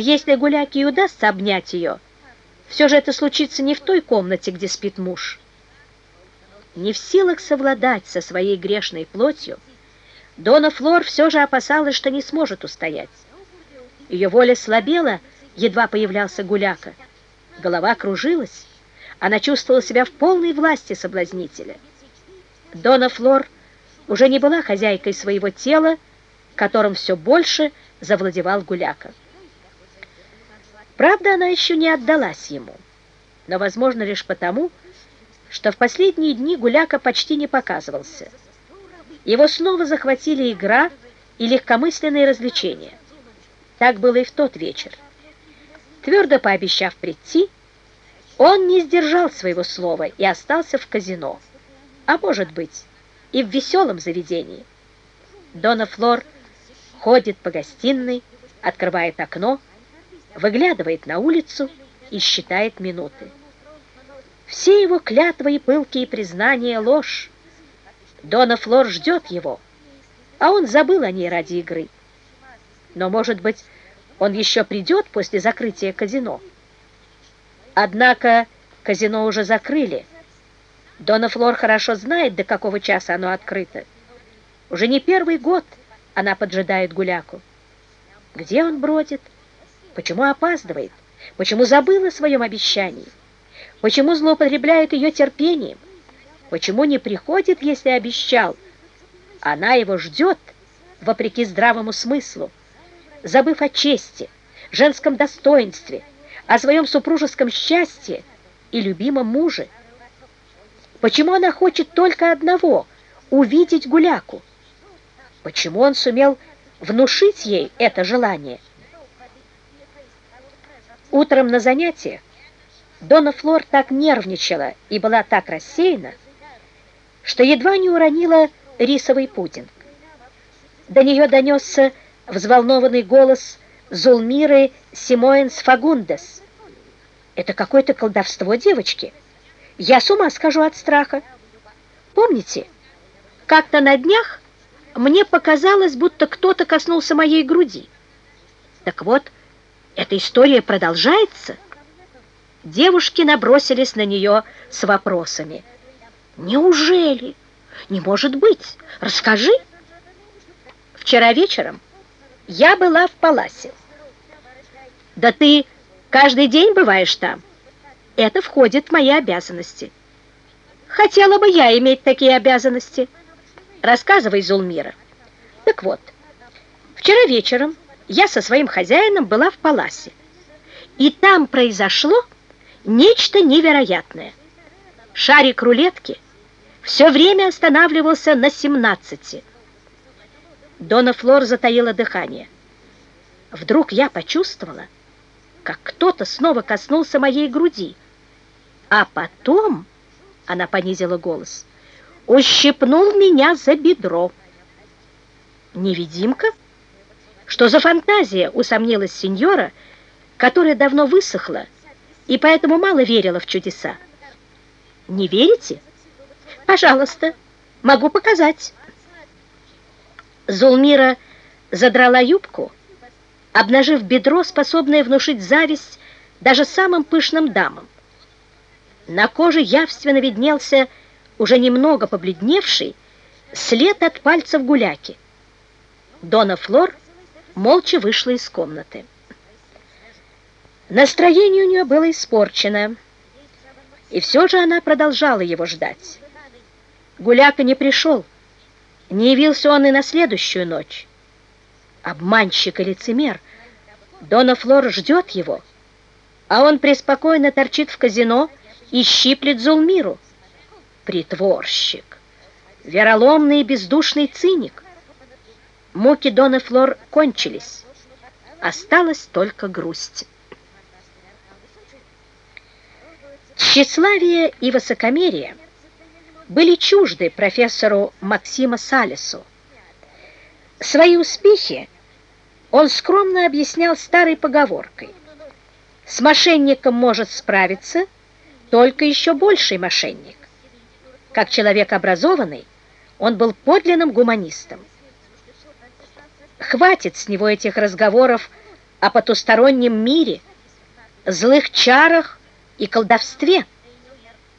Если Гуляке и удастся обнять ее, все же это случится не в той комнате, где спит муж. Не в силах совладать со своей грешной плотью, Дона Флор все же опасалась, что не сможет устоять. Ее воля слабела, едва появлялся Гуляка. Голова кружилась, она чувствовала себя в полной власти соблазнителя. Дона Флор уже не была хозяйкой своего тела, которым все больше завладевал Гуляка. Правда, она еще не отдалась ему, но, возможно, лишь потому, что в последние дни Гуляка почти не показывался. Его снова захватили игра и легкомысленные развлечения. Так было и в тот вечер. Твердо пообещав прийти, он не сдержал своего слова и остался в казино, а может быть и в веселом заведении. Дона Флор ходит по гостиной, открывает окно, выглядывает на улицу и считает минуты. Все его клятвы и пылкие признания — ложь. Дона Флор ждет его, а он забыл о ней ради игры. Но, может быть, он еще придет после закрытия казино. Однако казино уже закрыли. Дона Флор хорошо знает, до какого часа оно открыто. Уже не первый год она поджидает гуляку. Где он бродит? Почему опаздывает? Почему забыл о своем обещании? Почему злоупотребляет ее терпением? Почему не приходит, если обещал? Она его ждет, вопреки здравому смыслу, забыв о чести, женском достоинстве, о своем супружеском счастье и любимом муже. Почему она хочет только одного — увидеть гуляку? Почему он сумел внушить ей это желание? Утром на занятиях Дона Флор так нервничала и была так рассеяна, что едва не уронила рисовый пудинг. До нее донесся взволнованный голос Зулмиры Симоэнс Фагундес. Это какое-то колдовство девочки. Я с ума скажу от страха. Помните, как-то на днях мне показалось, будто кто-то коснулся моей груди. Так вот, эта история продолжается. Девушки набросились на нее с вопросами. Неужели? Не может быть. Расскажи. Вчера вечером я была в Паласе. Да ты каждый день бываешь там. Это входит в мои обязанности. Хотела бы я иметь такие обязанности. Рассказывай, Зулмира. Так вот, вчера вечером я со своим хозяином была в Паласе. И там произошло нечто невероятное. Шарик рулетки все время останавливался на 17. Дона Флор затаила дыхание. Вдруг я почувствовала, как кто-то снова коснулся моей груди. А потом, она понизила голос, ущипнул меня за бедро. Невидимка? Что за фантазия, усомнилась сеньора, которая давно высохла и поэтому мало верила в чудеса. Не верите? Пожалуйста, могу показать. Зулмира задрала юбку, обнажив бедро, способное внушить зависть даже самым пышным дамам. На коже явственно виднелся уже немного побледневший след от пальцев гуляки. Дона Флор молча вышла из комнаты. Настроение у нее было испорчено, и все же она продолжала его ждать. Гуляка не пришел, не явился он и на следующую ночь. Обманщик и лицемер. Дона Флор ждет его, а он преспокойно торчит в казино и щиплет Зулмиру. Притворщик, вероломный и бездушный циник. Муки Доны Флор кончились. Осталась только грусть. Тщеславие и высокомерие были чужды профессору Максима Салесу. Свои успехи он скромно объяснял старой поговоркой. С мошенником может справиться только еще больший мошенник. Как человек образованный, он был подлинным гуманистом. Хватит с него этих разговоров о потустороннем мире, злых чарах и колдовстве –